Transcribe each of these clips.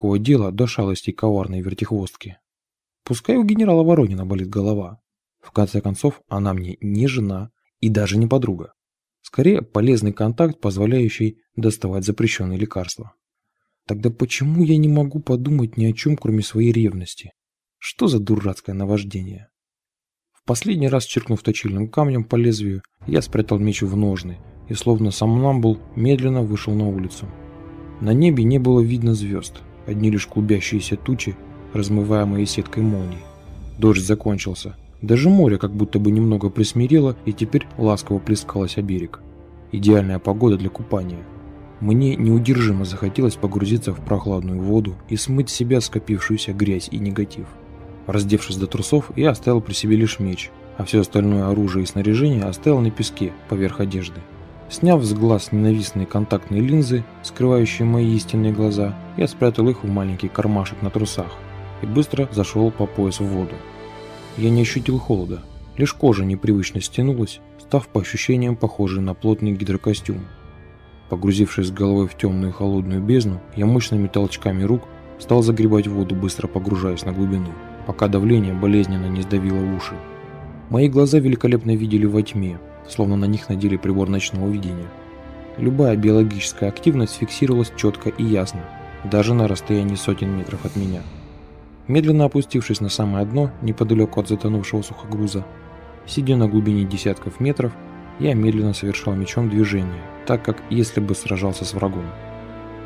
Кого дела до шалости коварной вертихвостки. Пускай у генерала Воронина болит голова. В конце концов, она мне не жена и даже не подруга. Скорее, полезный контакт, позволяющий доставать запрещенные лекарства. Тогда почему я не могу подумать ни о чем, кроме своей ревности? Что за дурацкое наваждение? В последний раз, черкнув точильным камнем по лезвию, я спрятал меч в ножны и, словно сомнамбул, медленно вышел на улицу. На небе не было видно звезд, одни лишь клубящиеся тучи, размываемые сеткой молний. Дождь закончился. Даже море как будто бы немного присмирело и теперь ласково плескалось о берег. Идеальная погода для купания. Мне неудержимо захотелось погрузиться в прохладную воду и смыть с себя скопившуюся грязь и негатив. Раздевшись до трусов, я оставил при себе лишь меч, а все остальное оружие и снаряжение оставил на песке поверх одежды. Сняв с глаз ненавистные контактные линзы, скрывающие мои истинные глаза, я спрятал их в маленький кармашек на трусах и быстро зашел по пояс в воду. Я не ощутил холода, лишь кожа непривычно стянулась, став по ощущениям похожей на плотный гидрокостюм. Погрузившись головой в темную холодную бездну, я мощными толчками рук стал загребать воду, быстро погружаясь на глубину, пока давление болезненно не сдавило уши. Мои глаза великолепно видели во тьме, словно на них надели прибор ночного видения. Любая биологическая активность фиксировалась четко и ясно, даже на расстоянии сотен метров от меня. Медленно опустившись на самое дно, неподалеку от затонувшего сухогруза, сидя на глубине десятков метров, я медленно совершал мечом движение, так как если бы сражался с врагом.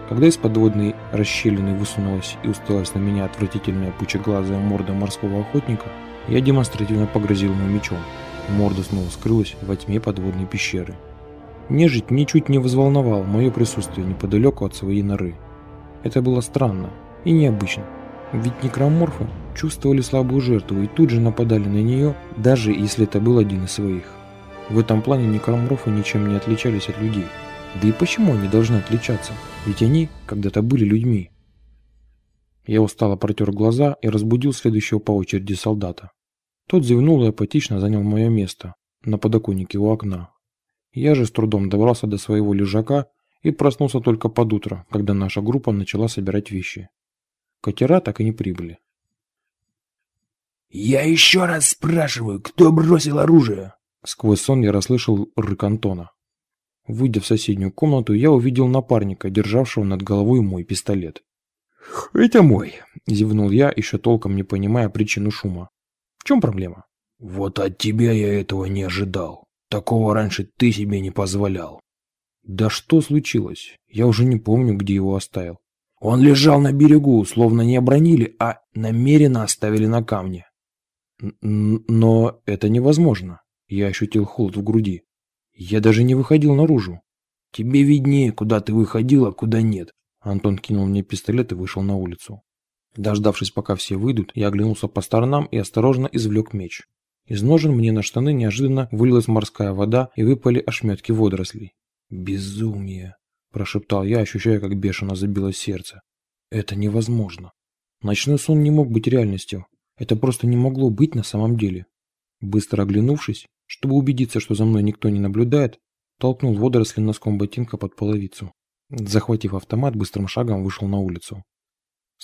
Когда из подводной расщелины высунулась и усталась на меня отвратительная пучеглазая морда морского охотника, я демонстративно погрозил ему мечом. Морда снова скрылась во тьме подводной пещеры. Нежить ничуть не взволновал мое присутствие неподалеку от своей норы. Это было странно и необычно. Ведь некроморфы чувствовали слабую жертву и тут же нападали на нее, даже если это был один из своих. В этом плане некроморфы ничем не отличались от людей. Да и почему они должны отличаться? Ведь они когда-то были людьми. Я устало протер глаза и разбудил следующего по очереди солдата. Тот зевнул и апатично занял мое место на подоконнике у окна. Я же с трудом добрался до своего лежака и проснулся только под утро, когда наша группа начала собирать вещи. Катера так и не прибыли. «Я еще раз спрашиваю, кто бросил оружие?» Сквозь сон я расслышал рык Антона. Выйдя в соседнюю комнату, я увидел напарника, державшего над головой мой пистолет. «Это мой», – зевнул я, еще толком не понимая причину шума. «В чем проблема?» «Вот от тебя я этого не ожидал. Такого раньше ты себе не позволял». «Да что случилось? Я уже не помню, где его оставил. Он лежал на берегу, словно не обронили, а намеренно оставили на камне. Но это невозможно. Я ощутил холод в груди. Я даже не выходил наружу. Тебе виднее, куда ты выходил, а куда нет. Антон кинул мне пистолет и вышел на улицу. Дождавшись, пока все выйдут, я оглянулся по сторонам и осторожно извлек меч. Из ножен мне на штаны неожиданно вылилась морская вода и выпали ошметки водорослей. Безумие прошептал я, ощущая, как бешено забилось сердце. Это невозможно. Ночной сон не мог быть реальностью. Это просто не могло быть на самом деле. Быстро оглянувшись, чтобы убедиться, что за мной никто не наблюдает, толкнул водоросли носком ботинка под половицу. Захватив автомат, быстрым шагом вышел на улицу.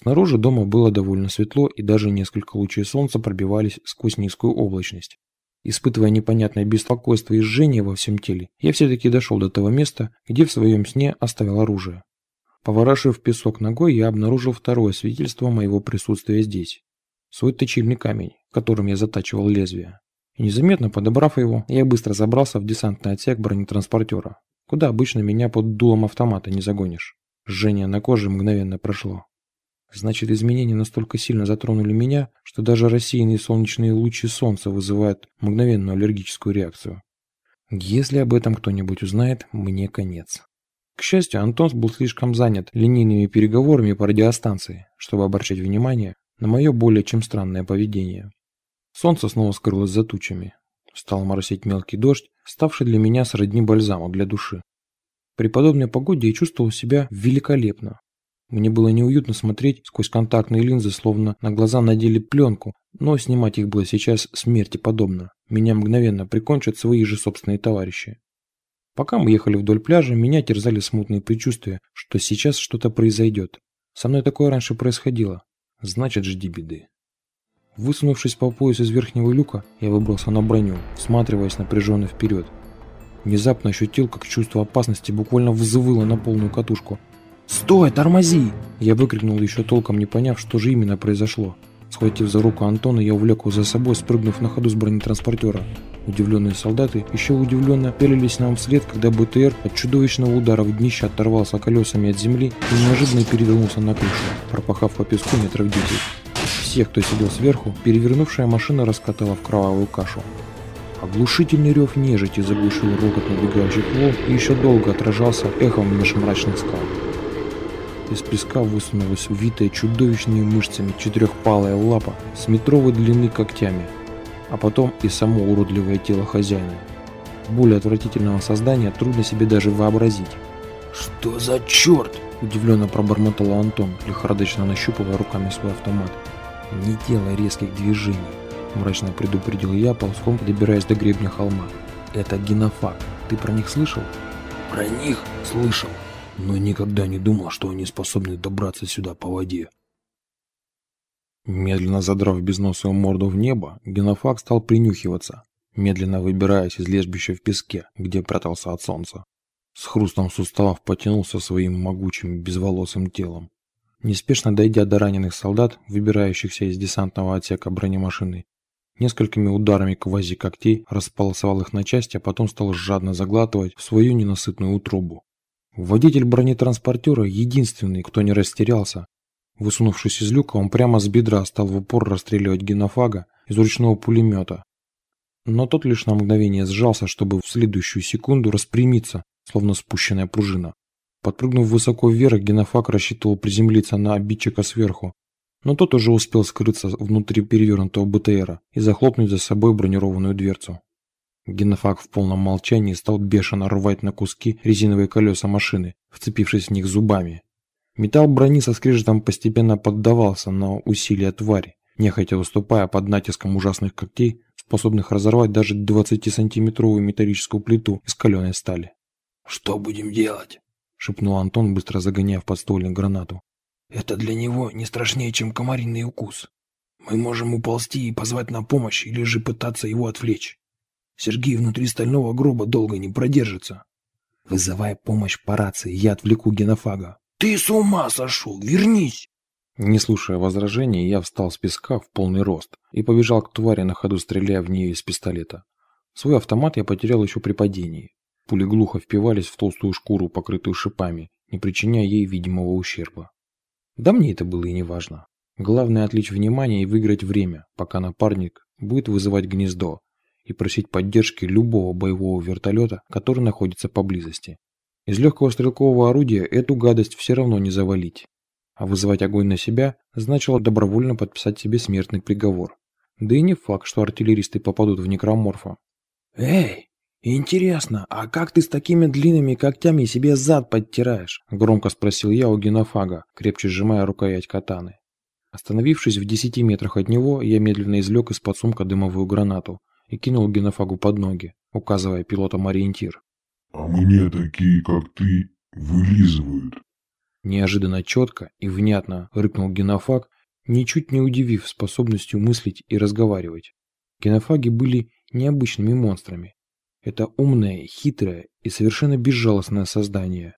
Снаружи дома было довольно светло, и даже несколько лучей солнца пробивались сквозь низкую облачность. Испытывая непонятное беспокойство и жжение во всем теле, я все-таки дошел до того места, где в своем сне оставил оружие. Поворошив песок ногой, я обнаружил второе свидетельство моего присутствия здесь. Свой точильный камень, которым я затачивал лезвие. И незаметно подобрав его, я быстро забрался в десантный отсек бронетранспортера, куда обычно меня под дулом автомата не загонишь. Жжение на коже мгновенно прошло. Значит, изменения настолько сильно затронули меня, что даже рассеянные солнечные лучи солнца вызывают мгновенную аллергическую реакцию. Если об этом кто-нибудь узнает, мне конец. К счастью, Антон был слишком занят линейными переговорами по радиостанции, чтобы обращать внимание на мое более чем странное поведение. Солнце снова скрылось за тучами. Стал моросить мелкий дождь, ставший для меня сродни бальзаму для души. При подобной погоде я чувствовал себя великолепно. Мне было неуютно смотреть сквозь контактные линзы, словно на глаза надели пленку, но снимать их было сейчас смерти подобно. Меня мгновенно прикончат свои же собственные товарищи. Пока мы ехали вдоль пляжа, меня терзали смутные предчувствия, что сейчас что-то произойдет. Со мной такое раньше происходило. Значит, жди беды. Высунувшись по пояс из верхнего люка, я выбрался на броню, всматриваясь напряженно вперед. Внезапно ощутил, как чувство опасности буквально взвыло на полную катушку. «Стой, тормози!» Я выкрикнул, еще толком не поняв, что же именно произошло. Схватив за руку Антона, я увлек его за собой, спрыгнув на ходу с бронетранспортера. Удивленные солдаты еще удивленно пялились нам вслед, когда БТР от чудовищного удара в днище оторвался колесами от земли и неожиданно перевернулся на крышу, пропахав по песку метров 10. Всех, кто сидел сверху, перевернувшая машина раскатала в кровавую кашу. Оглушительный рев нежити заглушил рокот набегающих волн и еще долго отражался эхом меж мрачных скал. Из песка высунулась увитая чудовищными мышцами четырехпалая лапа с метровой длины когтями, а потом и само уродливое тело хозяина. Более отвратительного создания трудно себе даже вообразить. «Что за черт?» – удивленно пробормотал Антон, лихорадочно нащупывая руками свой автомат. «Не делай резких движений», – мрачно предупредил я, ползком добираясь до гребня холма. «Это генофаг. Ты про них слышал?» «Про них слышал но никогда не думал, что они способны добраться сюда по воде. Медленно задрав безносую морду в небо, генофаг стал принюхиваться, медленно выбираясь из лежбища в песке, где прятался от солнца. С хрустом суставов потянулся своим могучим безволосым телом. Неспешно дойдя до раненых солдат, выбирающихся из десантного отсека бронемашины, несколькими ударами квази-когтей располосовал их на части, а потом стал жадно заглатывать в свою ненасытную утробу. Водитель бронетранспортера единственный, кто не растерялся. Высунувшись из люка, он прямо с бедра стал в упор расстреливать генофага из ручного пулемета. Но тот лишь на мгновение сжался, чтобы в следующую секунду распрямиться, словно спущенная пружина. Подпрыгнув высоко вверх, генофаг рассчитывал приземлиться на обидчика сверху, но тот уже успел скрыться внутри перевернутого БТРа и захлопнуть за собой бронированную дверцу. Генофаг в полном молчании стал бешено рвать на куски резиновые колеса машины, вцепившись в них зубами. Металл брони со скрежетом постепенно поддавался на усилия твари, нехотя уступая под натиском ужасных когтей, способных разорвать даже 20-сантиметровую металлическую плиту из каленой стали. «Что будем делать?» – шепнул Антон, быстро загоняя в подствольник гранату. «Это для него не страшнее, чем комариный укус. Мы можем уползти и позвать на помощь, или же пытаться его отвлечь. Сергей внутри стального гроба долго не продержится. Вызывай помощь по рации, я отвлеку генофага. Ты с ума сошел, вернись! Не слушая возражений, я встал с песка в полный рост и побежал к твари на ходу, стреляя в нее из пистолета. Свой автомат я потерял еще при падении. Пули глухо впивались в толстую шкуру, покрытую шипами, не причиняя ей видимого ущерба. Да мне это было и не важно. Главное отвлечь внимание и выиграть время, пока напарник будет вызывать гнездо, и просить поддержки любого боевого вертолета, который находится поблизости. Из легкого стрелкового орудия эту гадость все равно не завалить. А вызывать огонь на себя значило добровольно подписать себе смертный приговор. Да и не факт, что артиллеристы попадут в некроморфа. «Эй, интересно, а как ты с такими длинными когтями себе зад подтираешь?» Громко спросил я у генофага, крепче сжимая рукоять катаны. Остановившись в десяти метрах от него, я медленно извлек из-под сумка дымовую гранату и кинул генофагу под ноги, указывая пилотам ориентир. «А мне такие, как ты, вылизывают». Неожиданно четко и внятно рыкнул генофаг, ничуть не удивив способностью мыслить и разговаривать. Генофаги были необычными монстрами. Это умное, хитрое и совершенно безжалостное создание.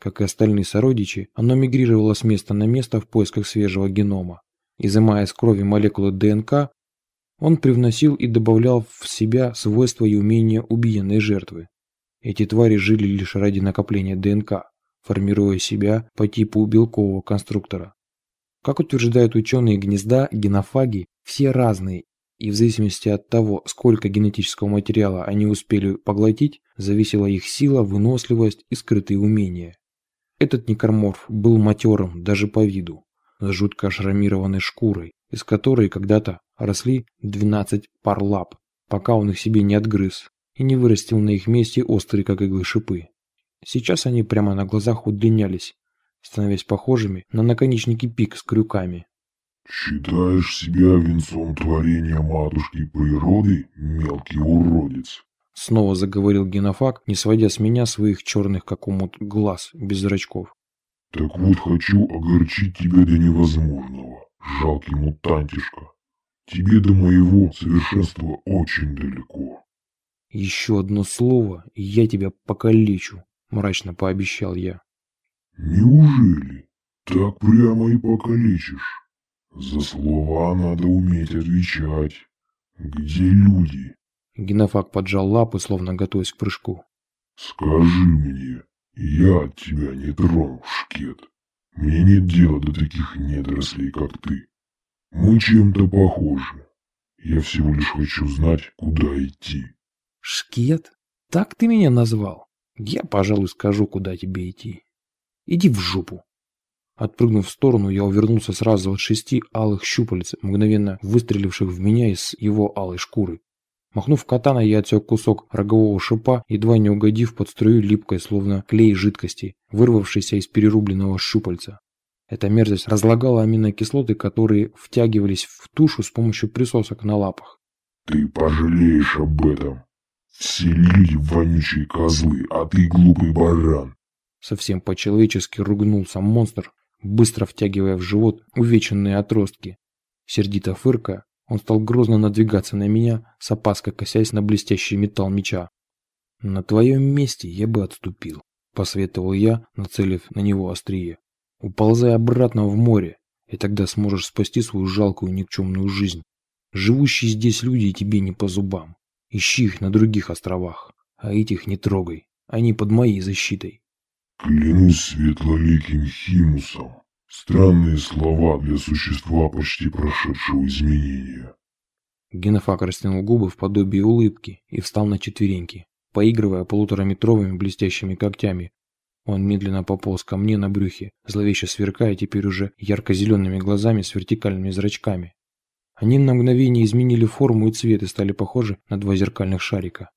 Как и остальные сородичи, оно мигрировало с места на место в поисках свежего генома. Изымая из крови молекулы ДНК, он привносил и добавлял в себя свойства и умения убиенной жертвы. Эти твари жили лишь ради накопления ДНК, формируя себя по типу белкового конструктора. Как утверждают ученые гнезда, генофаги все разные, и в зависимости от того, сколько генетического материала они успели поглотить, зависела их сила, выносливость и скрытые умения. Этот некроморф был матерым даже по виду, с жутко шрамированной шкурой, из которой когда-то росли 12 пар лап, пока он их себе не отгрыз и не вырастил на их месте острые, как иглы, шипы. Сейчас они прямо на глазах удлинялись, становясь похожими на наконечники пик с крюками. «Считаешь себя венцом творения матушки природы, мелкий уродец?» Снова заговорил генофаг, не сводя с меня своих черных, как умут, глаз, без зрачков. Так вот хочу огорчить тебя до невозможного, жалкий мутантишка. Тебе до моего совершенства очень далеко. Еще одно слово, и я тебя покалечу, мрачно пообещал я. Неужели? Так прямо и покалечишь. За слова надо уметь отвечать. Где люди? Генофак поджал лапы, словно готовясь к прыжку. Скажи мне, я от тебя не трону, шкет. Мне нет дела до таких недорослей, как ты. Мы чем-то похожи. Я всего лишь хочу знать, куда идти. Шкет? Так ты меня назвал? Я, пожалуй, скажу, куда тебе идти. Иди в жопу. Отпрыгнув в сторону, я увернулся сразу от шести алых щупалец, мгновенно выстреливших в меня из его алой шкуры. Махнув катаной, я отсек кусок рогового шипа, едва не угодив под струю липкой, словно клей жидкости, вырвавшейся из перерубленного щупальца. Эта мерзость разлагала аминокислоты, которые втягивались в тушу с помощью присосок на лапах. Ты пожалеешь об этом. Все люди вонючие козлы, а ты глупый баран. Совсем по-человечески ругнулся монстр, быстро втягивая в живот увеченные отростки. Сердито фырка, он стал грозно надвигаться на меня, с опаской косясь на блестящий металл меча. «На твоем месте я бы отступил», — посоветовал я, нацелив на него острие. «Уползай обратно в море, и тогда сможешь спасти свою жалкую никчемную жизнь. Живущие здесь люди тебе не по зубам. Ищи их на других островах, а этих не трогай, они под моей защитой». Клянусь светлоликим Химусом. Странные слова для существа, почти прошедшего изменения. Генофак растянул губы в подобии улыбки и встал на четвереньки, поигрывая полутораметровыми блестящими когтями. Он медленно пополз ко мне на брюхе, зловеще сверкая теперь уже ярко-зелеными глазами с вертикальными зрачками. Они на мгновение изменили форму и цвет и стали похожи на два зеркальных шарика.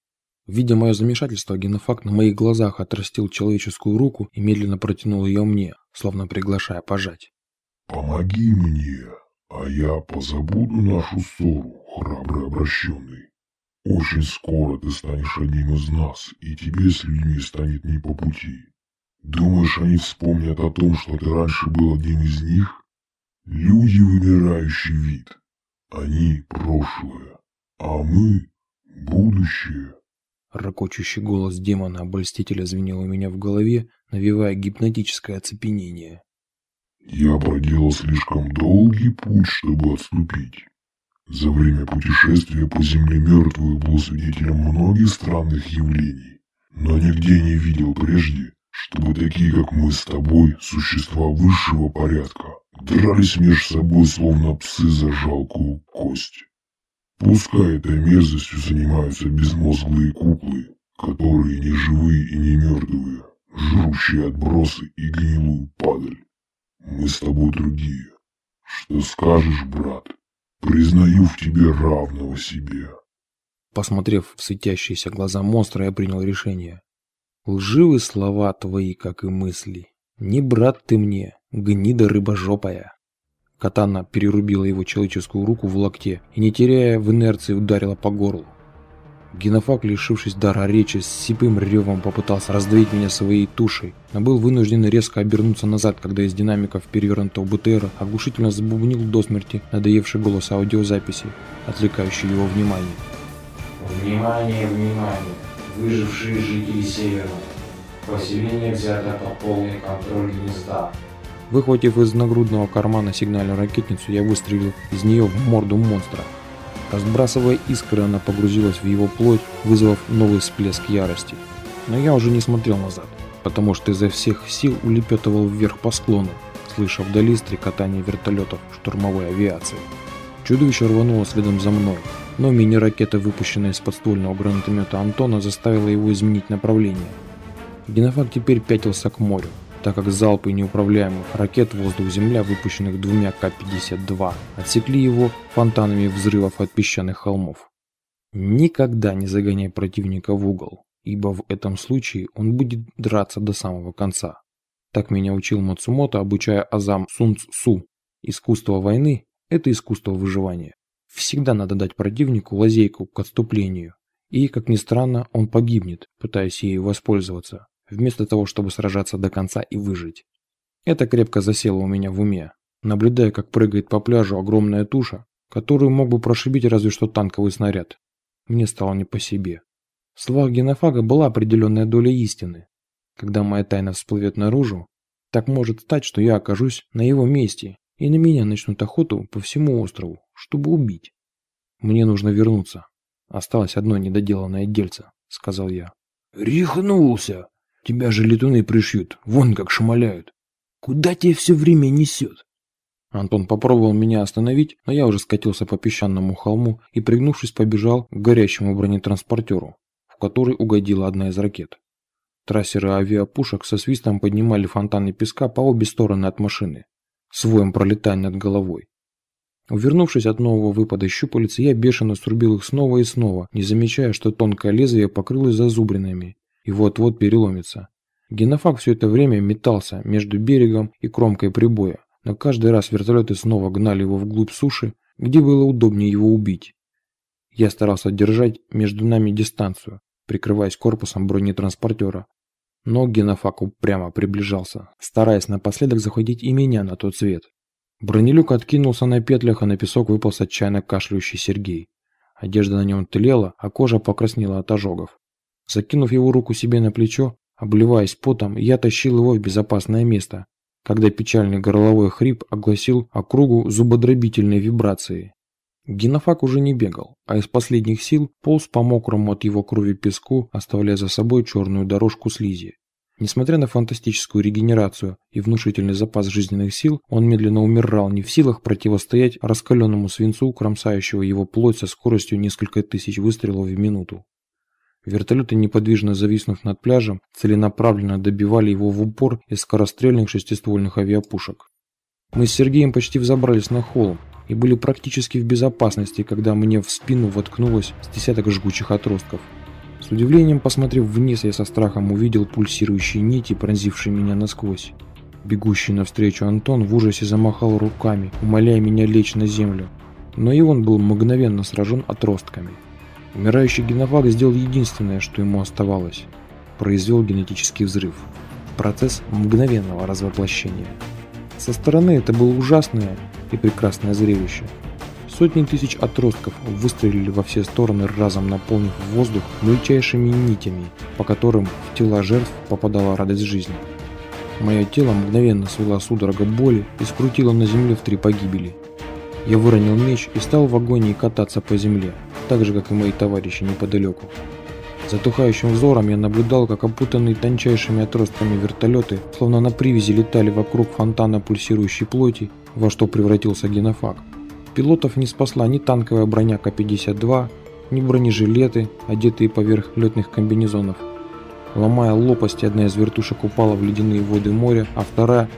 Видя мое замешательство, генофакт на моих глазах отрастил человеческую руку и медленно протянул ее мне, словно приглашая пожать. «Помоги мне, а я позабуду нашу ссору, храбрый обращенный. Очень скоро ты станешь одним из нас, и тебе с людьми станет не по пути. Думаешь, они вспомнят о том, что ты раньше был одним из них? Люди – вымирающий вид. Они – прошлое, а мы – будущее». Рокочущий голос демона-обольстителя звенел у меня в голове, навевая гипнотическое оцепенение. «Я проделал слишком долгий путь, чтобы отступить. За время путешествия по земле мертвых был свидетелем многих странных явлений, но нигде не видел прежде, чтобы такие, как мы с тобой, существа высшего порядка, дрались между собой, словно псы за жалкую кость. Пускай этой мерзостью занимаются безмозглые куклы, которые не живые и не мертвые, жрущие отбросы и гнилую падаль. Мы с тобой другие. Что скажешь, брат? Признаю в тебе равного себе. Посмотрев в светящиеся глаза монстра, я принял решение. Лживые слова твои, как и мысли. Не брат ты мне, гнида рыбожопая. Катана перерубила его человеческую руку в локте и, не теряя в инерции, ударила по горлу. Генофак, лишившись дара речи, с сипым ревом попытался раздавить меня своей тушей, но был вынужден резко обернуться назад, когда из динамиков перевернутого БТРа оглушительно забубнил до смерти надоевший голос аудиозаписи, отвлекающий его внимание. Внимание, внимание! Выжившие жители Севера. Поселение взято под полный контроль гнезда. Выхватив из нагрудного кармана сигнальную ракетницу, я выстрелил из нее в морду монстра. Разбрасывая искры, она погрузилась в его плоть, вызвав новый всплеск ярости. Но я уже не смотрел назад, потому что изо всех сил улепетывал вверх по склону, слыша вдали стрекотание вертолетов штурмовой авиации. Чудовище рвануло следом за мной, но мини-ракета, выпущенная из подствольного гранатомета Антона, заставила его изменить направление. Генофак теперь пятился к морю, так как залпы неуправляемых ракет воздух-земля, выпущенных двумя К-52, отсекли его фонтанами взрывов от песчаных холмов. Никогда не загоняй противника в угол, ибо в этом случае он будет драться до самого конца. Так меня учил Мацумото, обучая азам Сун Су. Искусство войны – это искусство выживания. Всегда надо дать противнику лазейку к отступлению, и, как ни странно, он погибнет, пытаясь ею воспользоваться вместо того, чтобы сражаться до конца и выжить. Это крепко засело у меня в уме, наблюдая, как прыгает по пляжу огромная туша, которую мог бы прошибить разве что танковый снаряд. Мне стало не по себе. В словах генофага была определенная доля истины. Когда моя тайна всплывет наружу, так может стать, что я окажусь на его месте, и на меня начнут охоту по всему острову, чтобы убить. Мне нужно вернуться. Осталось одно недоделанное дельце, сказал я. Рехнулся! Тебя же летуны пришьют, вон как шмаляют. Куда тебе все время несет? Антон попробовал меня остановить, но я уже скатился по песчаному холму и, пригнувшись, побежал к горящему бронетранспортеру, в который угодила одна из ракет. Трассеры авиапушек со свистом поднимали фонтаны песка по обе стороны от машины, своем пролетая над головой. Увернувшись от нового выпада щупалец, я бешено срубил их снова и снова, не замечая, что тонкое лезвие покрылось зазубринами и вот-вот переломится. Генофаг все это время метался между берегом и кромкой прибоя, но каждый раз вертолеты снова гнали его вглубь суши, где было удобнее его убить. Я старался держать между нами дистанцию, прикрываясь корпусом бронетранспортера, но Генофак упрямо приближался, стараясь напоследок захватить и меня на тот свет. Бронелюк откинулся на петлях, а на песок выполз отчаянно кашляющий Сергей. Одежда на нем тлела, а кожа покраснела от ожогов. Закинув его руку себе на плечо, обливаясь потом, я тащил его в безопасное место, когда печальный горловой хрип огласил округу зубодробительной вибрации. Генофак уже не бегал, а из последних сил полз по мокрому от его крови песку, оставляя за собой черную дорожку слизи. Несмотря на фантастическую регенерацию и внушительный запас жизненных сил, он медленно умирал, не в силах противостоять раскаленному свинцу, кромсающего его плоть со скоростью несколько тысяч выстрелов в минуту. Вертолеты, неподвижно зависнув над пляжем, целенаправленно добивали его в упор из скорострельных шестиствольных авиапушек. Мы с Сергеем почти взобрались на холм и были практически в безопасности, когда мне в спину воткнулось с десяток жгучих отростков. С удивлением посмотрев вниз, я со страхом увидел пульсирующие нити, пронзившие меня насквозь. Бегущий навстречу Антон в ужасе замахал руками, умоляя меня лечь на землю. Но и он был мгновенно сражен отростками. Умирающий генофаг сделал единственное, что ему оставалось. Произвел генетический взрыв. Процесс мгновенного развоплощения. Со стороны это было ужасное и прекрасное зрелище. Сотни тысяч отростков выстрелили во все стороны, разом наполнив воздух мельчайшими нитями, по которым в тела жертв попадала радость жизни. Мое тело мгновенно свела судорога боли и скрутило на земле в три погибели. Я выронил меч и стал в агонии кататься по земле, так же, как и мои товарищи неподалеку. Затухающим взором я наблюдал, как опутанные тончайшими отростками вертолеты, словно на привязи летали вокруг фонтана пульсирующей плоти, во что превратился генофаг. Пилотов не спасла ни танковая броня К-52, ни бронежилеты, одетые поверх летных комбинезонов. Ломая лопасти, одна из вертушек упала в ледяные воды моря, а вторая